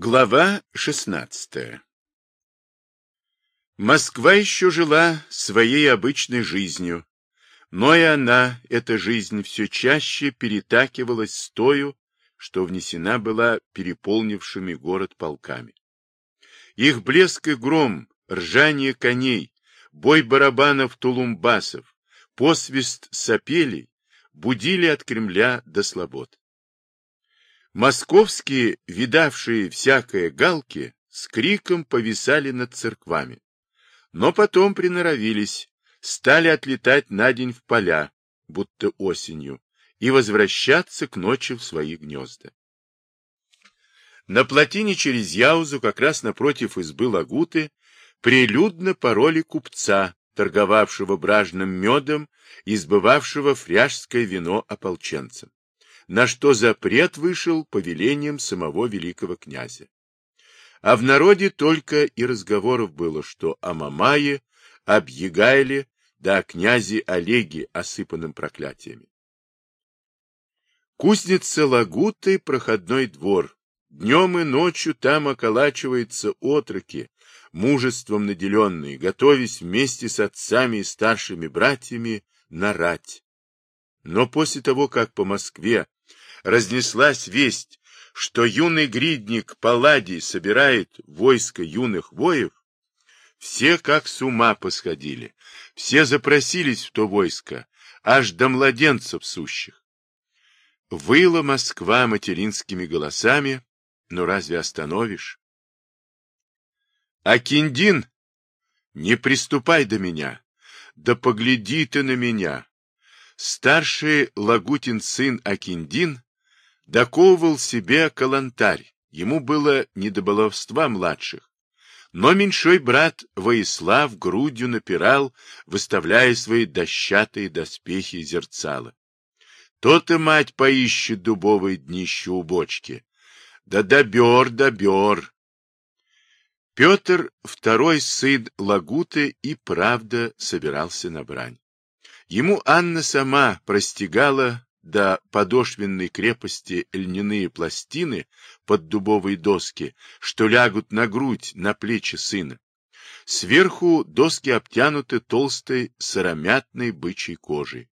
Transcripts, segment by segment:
Глава 16 Москва еще жила своей обычной жизнью, но и она, эта жизнь, все чаще перетакивалась с тою, что внесена была переполнившими город полками. Их блеск и гром, ржание коней, бой барабанов-тулумбасов, посвист сапелей будили от Кремля до слобод. Московские, видавшие всякое галки, с криком повисали над церквами. Но потом приноровились, стали отлетать на день в поля, будто осенью, и возвращаться к ночи в свои гнезда. На плотине через Яузу, как раз напротив избы Лагуты, прилюдно пороли купца, торговавшего бражным медом и сбывавшего фряжское вино ополченцам на что запрет вышел повелением самого великого князя. А в народе только и разговоров было, что о Мамае, об Егайле, да о князе Олеге, осыпанном проклятиями. Кузница Лагуты — проходной двор. Днем и ночью там околачиваются отроки, мужеством наделенные, готовясь вместе с отцами и старшими братьями нарать. Но после того, как по Москве разнеслась весть, что юный гридник Палладий собирает войско юных воев, все как с ума посходили, все запросились в то войско, аж до младенцев сущих. Выла Москва материнскими голосами, но разве остановишь? Акиндин, не приступай до меня, да погляди ты на меня. Старший Лагутин сын Акиндин доковывал себе калантарь, ему было не до баловства младших. Но меньшой брат Воислав грудью напирал, выставляя свои дощатые доспехи зерцала. То-то мать поищет дубовые днище у бочки. Да добер, добер. Петр, второй сын Лагуты, и правда собирался на брань. Ему Анна сама простигала до подошвенной крепости льняные пластины под дубовые доски, что лягут на грудь, на плечи сына. Сверху доски обтянуты толстой сыромятной бычьей кожей.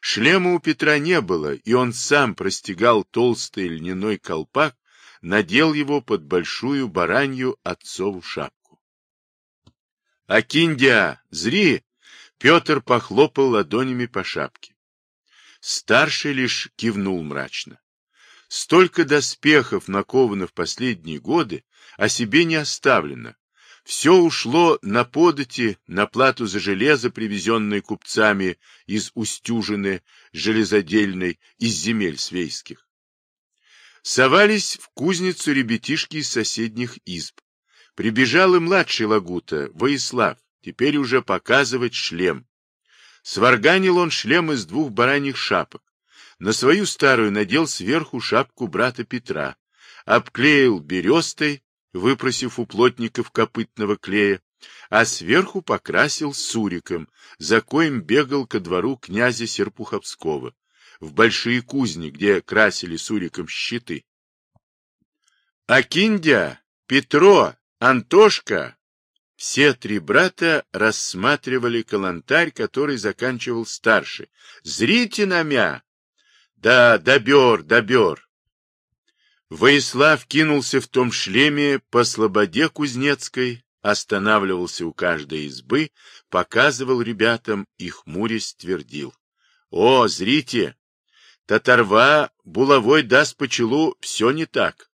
Шлема у Петра не было, и он сам простегал толстый льняной колпак, надел его под большую баранью отцову шапку. «Акиндия, зри!» Петр похлопал ладонями по шапке. Старший лишь кивнул мрачно. Столько доспехов наковано в последние годы, а себе не оставлено. Все ушло на подати, на плату за железо, привезенное купцами из Устюжины, железодельной, из земель свейских. Совались в кузницу ребятишки из соседних изб. Прибежал и младший Лагута, Воислав, теперь уже показывать шлем. Сварганил он шлем из двух бараньих шапок. На свою старую надел сверху шапку брата Петра, обклеил берестой, выпросив у плотников копытного клея, а сверху покрасил суриком, за коим бегал ко двору князя Серпуховского, в большие кузни, где красили суриком щиты. Акиндя, Петро, Антошка, все три брата рассматривали калантарь, который заканчивал старший. «Зрите на мя!» «Да, добер, добер!» Воислав кинулся в том шлеме по слободе Кузнецкой, останавливался у каждой избы, показывал ребятам и хмурясь твердил. «О, зрите! Татарва булавой даст по челу, все не так!»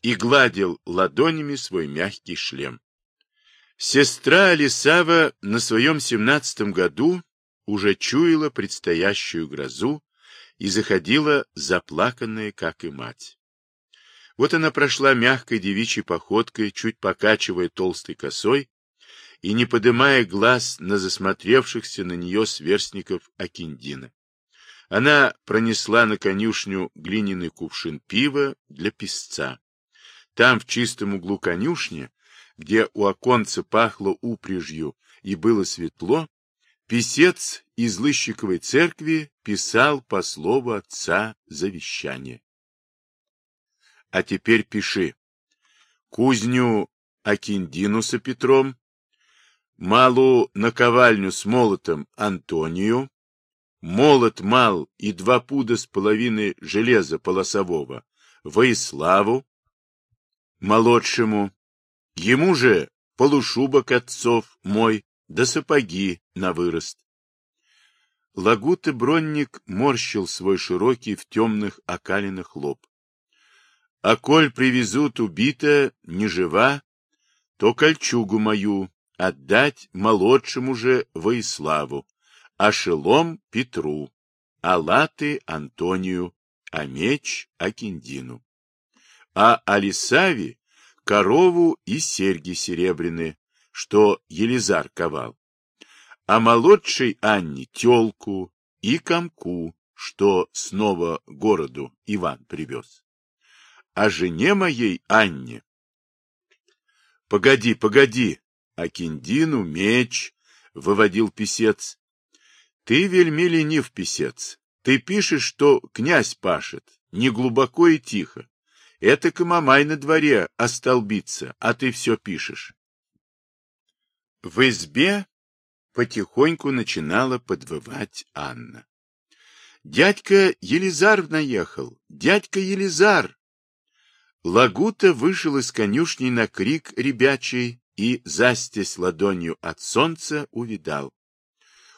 И гладил ладонями свой мягкий шлем. Сестра Алисава на своем семнадцатом году уже чуяла предстоящую грозу и заходила заплаканная, как и мать. Вот она прошла мягкой девичьей походкой, чуть покачивая толстой косой и не подымая глаз на засмотревшихся на нее сверстников Акиндина. Она пронесла на конюшню глиняный кувшин пива для песца. Там, в чистом углу конюшни, где у оконца пахло упряжью и было светло, писец из Лыщиковой церкви писал по слову отца завещание. А теперь пиши. кузню Акиндину со Петром, малу наковальню с молотом Антонию, молот мал и два пуда с половиной железа полосового Воиславу, молодшему, ему же полушубок отцов мой, да сапоги на вырост. Лагута бронник морщил свой широкий в темных окалинах лоб. А коль привезут убита, не жива, то кольчугу мою отдать молодшему же Воиславу, а шелом Петру, а латы Антонию, а меч Акиндину. А Алисави корову и серьги серебряные, что Елизар ковал, а молодшей Анне телку и комку, что снова городу Иван привез. А жене моей Анне... Погоди, погоди, Акиндину меч, выводил писец. Ты вельми ленив, писец. Ты пишешь, что князь пашет, не глубоко и тихо. Это Камамай на дворе остолбится, а ты все пишешь. В избе потихоньку начинала подвывать Анна. Дядька Елизар наехал! Дядька Елизар! Лагута вышел из конюшни на крик ребячий и, застясь ладонью от солнца, увидал.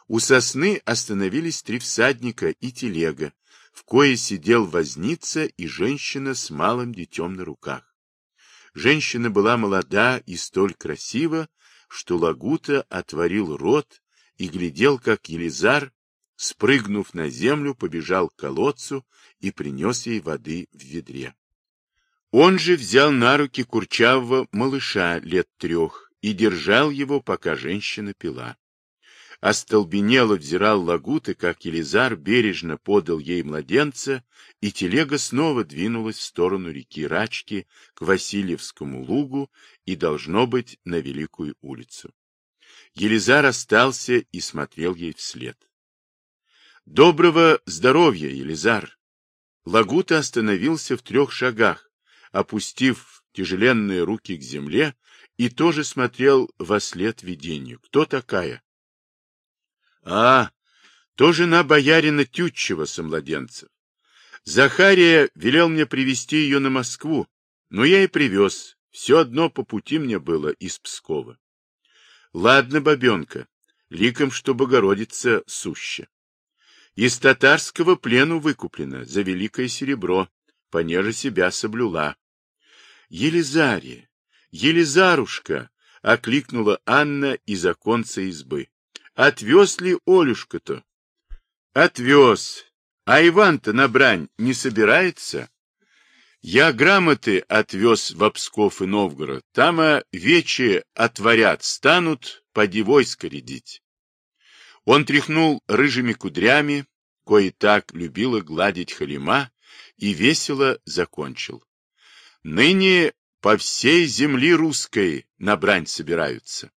У сосны остановились три всадника и телега, в кое сидел возница и женщина с малым детем на руках. Женщина была молода и столь красива, что Лагута отворил рот и глядел, как Елизар, спрыгнув на землю, побежал к колодцу и принес ей воды в ведре. Он же взял на руки курчавого малыша лет трех и держал его, пока женщина пила. Остолбенело взирал Лагута, как Елизар бережно подал ей младенца, и телега снова двинулась в сторону реки Рачки к Васильевскому лугу и, должно быть, на Великую улицу. Елизар остался и смотрел ей вслед. «Доброго здоровья, Елизар!» Лагута остановился в трех шагах, опустив тяжеленные руки к земле, и тоже смотрел во след видению. «Кто такая?» А, то жена боярина Тютчева со младенцев. Захария велел мне привести ее на Москву, но я и привез. Все одно по пути мне было из Пскова. Ладно, бабенка, ликом, что Богородица суща. Из татарского плену выкуплена за великое серебро, понеже себя соблюла. Елизария, Елизарушка, — окликнула Анна из оконца избы. Отвез ли Олюшка-то? Отвез. А Иван-то на брань не собирается? Я грамоты отвез в Псков и Новгород. Там а вечи отворят, станут поди войско рядить. Он тряхнул рыжими кудрями, кое так любила гладить Халима, и весело закончил. Ныне по всей земли русской на брань собираются.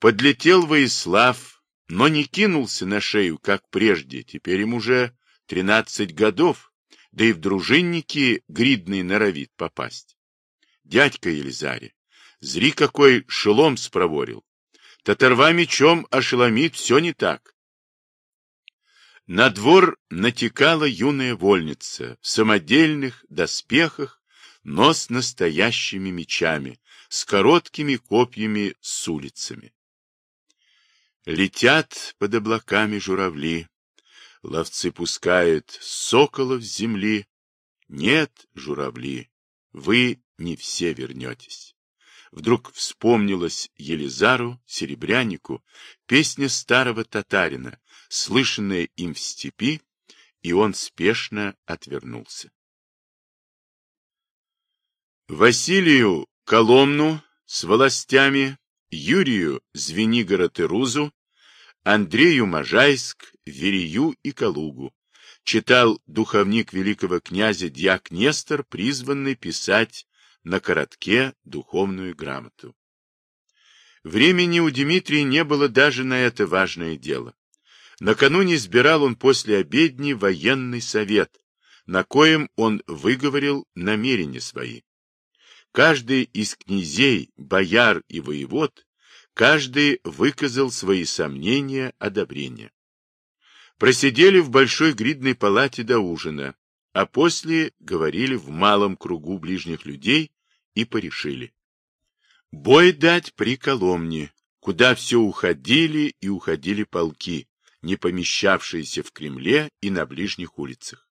Подлетел Воислав, но не кинулся на шею, как прежде, теперь ему уже тринадцать годов, да и в дружинники гридный норовит попасть. Дядька Елизаре, зри какой шелом спроворил. Татарва мечом ошеломит, все не так. На двор натекала юная вольница в самодельных доспехах, но с настоящими мечами, с короткими копьями с улицами. Летят под облаками журавли, Ловцы пускают соколов с земли. Нет, журавли, вы не все вернетесь. Вдруг вспомнилась Елизару, Серебрянику, песня старого татарина, слышанная им в степи, и он спешно отвернулся. Василию Коломну с властями Юрию Звенигород и Рузу, Андрею Можайск, Верею и Калугу. Читал духовник великого князя Дьяк Нестор, призванный писать на коротке духовную грамоту. Времени у Дмитрия не было даже на это важное дело. Накануне избирал он после обедни военный совет, на коем он выговорил намерения свои. Каждый из князей, бояр и воевод, каждый выказал свои сомнения, одобрения. Просидели в большой гридной палате до ужина, а после говорили в малом кругу ближних людей и порешили. Бой дать при Коломне, куда все уходили и уходили полки, не помещавшиеся в Кремле и на ближних улицах.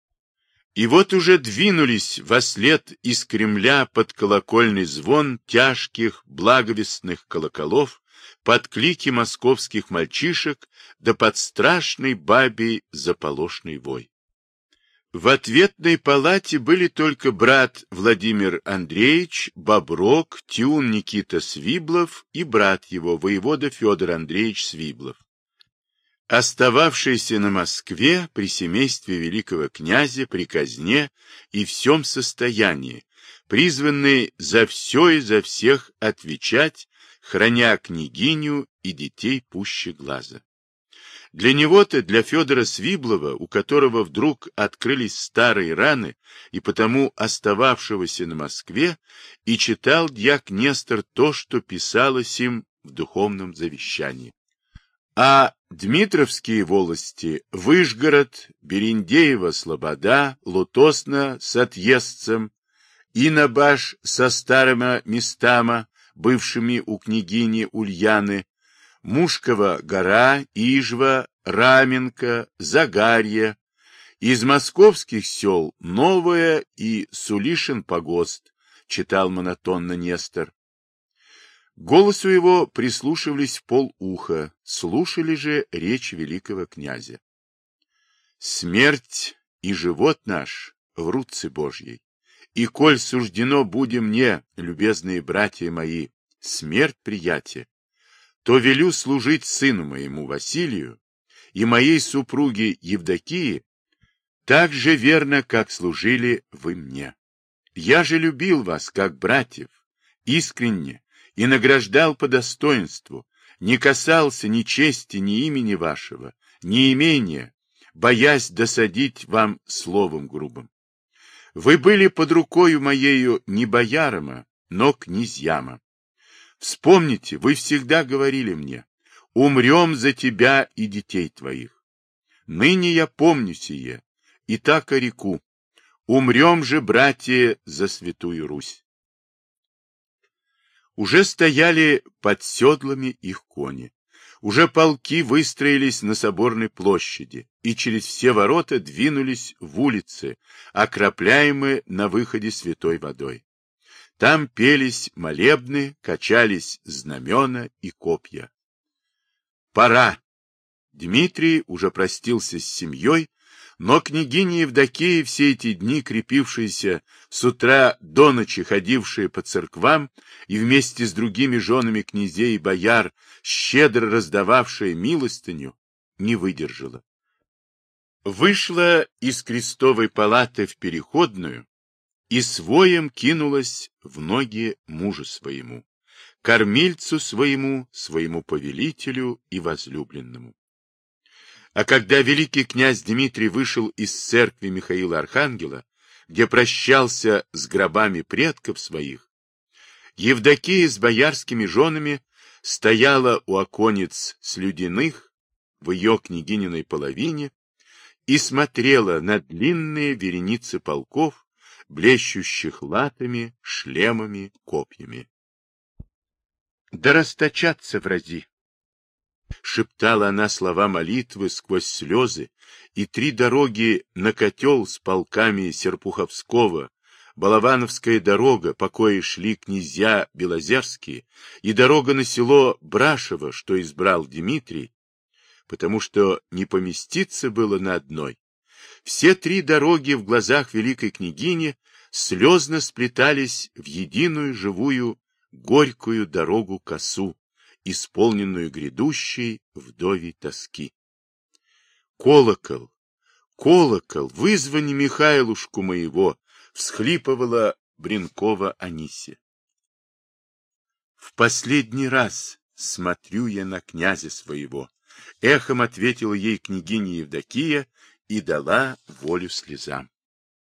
И вот уже двинулись во след из Кремля под колокольный звон тяжких благовестных колоколов, под клики московских мальчишек, да под страшный бабий заполошный вой. В ответной палате были только брат Владимир Андреевич, Боброк, Тюн Никита Свиблов и брат его, воевода Федор Андреевич Свиблов. Остававшийся на Москве при семействе великого князя, при казне и всем состоянии, призванный за все и за всех отвечать, храня княгиню и детей пуще глаза. Для него-то, для Федора Свиблова, у которого вдруг открылись старые раны и потому остававшегося на Москве, и читал дьяк Нестор то, что писалось им в духовном завещании. А Дмитровские волости, Выжгород, Берендеева, Слобода, Лутосна с отъездцем, Инабаш со старыми местами, бывшими у княгини Ульяны, Мушкова гора, Ижва, Раменка, Загарье. Из московских сел Новое и Сулишин погост, читал монотонно Нестор. Голосу его прислушивались в полуха, слушали же речь великого князя. Смерть и живот наш в руце Божьей. И коль суждено будем мне, любезные братья мои, смерть приятия, то велю служить сыну моему Василию и моей супруге Евдокии так же верно, как служили вы мне. Я же любил вас, как братьев, искренне, и награждал по достоинству, не касался ни чести, ни имени вашего, ни имения, боясь досадить вам словом грубым. Вы были под рукою моею не боярама, но князьяма. Вспомните, вы всегда говорили мне, умрем за тебя и детей твоих. Ныне я помню сие, и так о реку. Умрем же, братья, за святую Русь. Уже стояли под седлами их кони. Уже полки выстроились на соборной площади и через все ворота двинулись в улицы, окропляемые на выходе святой водой. Там пелись молебны, качались знамена и копья. Пора. Дмитрий уже простился с семьей, но княгиня Евдокия, все эти дни крепившаяся, с утра до ночи ходившая по церквам и вместе с другими женами князей и бояр, щедро раздававшая милостыню, не выдержала. Вышла из крестовой палаты в переходную и своем кинулась в ноги мужу своему, кормильцу своему, своему повелителю и возлюбленному. А когда великий князь Дмитрий вышел из церкви Михаила Архангела, где прощался с гробами предков своих, Евдокия с боярскими женами стояла у оконец слюдяных в ее княгининой половине и смотрела на длинные вереницы полков, блещущих латами, шлемами, копьями. Да расточатся врази! Шептала она слова молитвы сквозь слезы, и три дороги на котел с полками Серпуховского, Балавановская дорога, по коей шли князья Белозерские, и дорога на село Брашево, что избрал Дмитрий, потому что не поместиться было на одной, все три дороги в глазах великой княгини слезно сплетались в единую живую горькую дорогу косу, исполненную грядущей вдовей тоски. Колокол, колокол, вызвани Михайлушку моего, всхлипывала Бринкова Анисия. В последний раз смотрю я на князя своего, эхом ответила ей княгиня Евдокия и дала волю слезам.